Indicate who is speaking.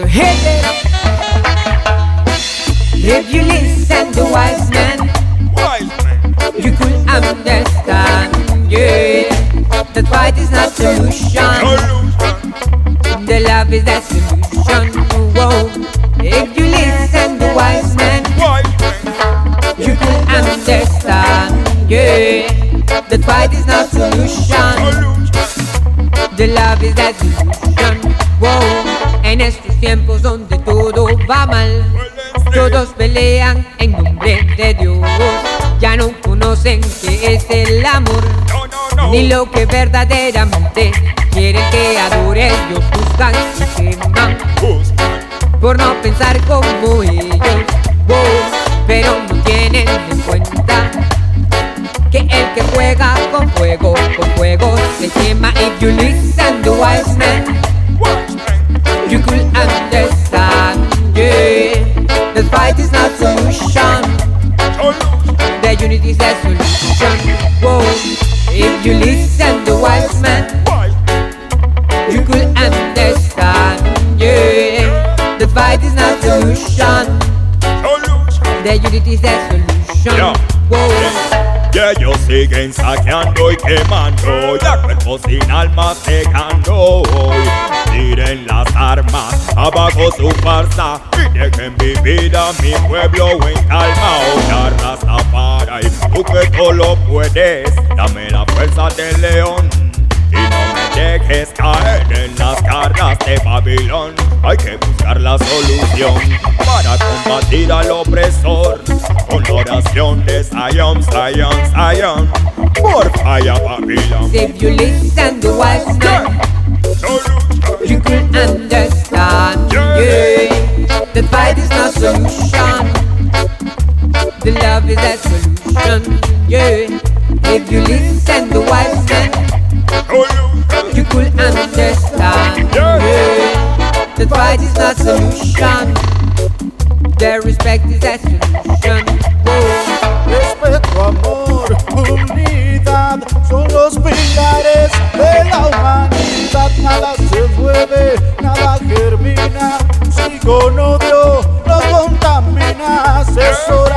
Speaker 1: So hey there, if you listen to wise men, you could understand. Yeah, that fight is not solution. The love is the solution. Whoa, if you listen to wise men, you could understand. Yeah, that fight is not solution. The love is the solution. Whoa, and it's tiempos donde todo va mal,
Speaker 2: todos
Speaker 1: pelean en nombre de Dios. Ya no conocen qué es el amor,
Speaker 2: ni
Speaker 1: lo que verdaderamente quieren que adore. Ellos buscan y queman por no pensar como ellos. Pero no tienen en cuenta que el que juega con fuego, con fuego se quema. If you listen to wise men, you listen to wise men, you could understand. Yeah, the fight is not solution. The unity is the solution. Yeah. Whoa.
Speaker 2: Y ellos siguen saqueando y quemando Y a cuerpos sin alma secando Tiren las armas, abajo su farsa Y dejen vivir a mi pueblo en calma Oye Rastafari, tú que todo puedes Dame la fuerza del león y no me dejes caer en las garras de Babilón. Hay que buscar la solución para combatir al opresor. Con oración de Zion, Zion, Zion. Por falla Babilón.
Speaker 1: If you listen to solution. The love is a solution. Yeah, if you listen to wise men, you could understand. Yeah, the fight is not solution. The respect is a solution.
Speaker 3: Respeto, amor, unidad son los pilares de la humanidad. Nada se mueve, nada germina. Si con odio assessor.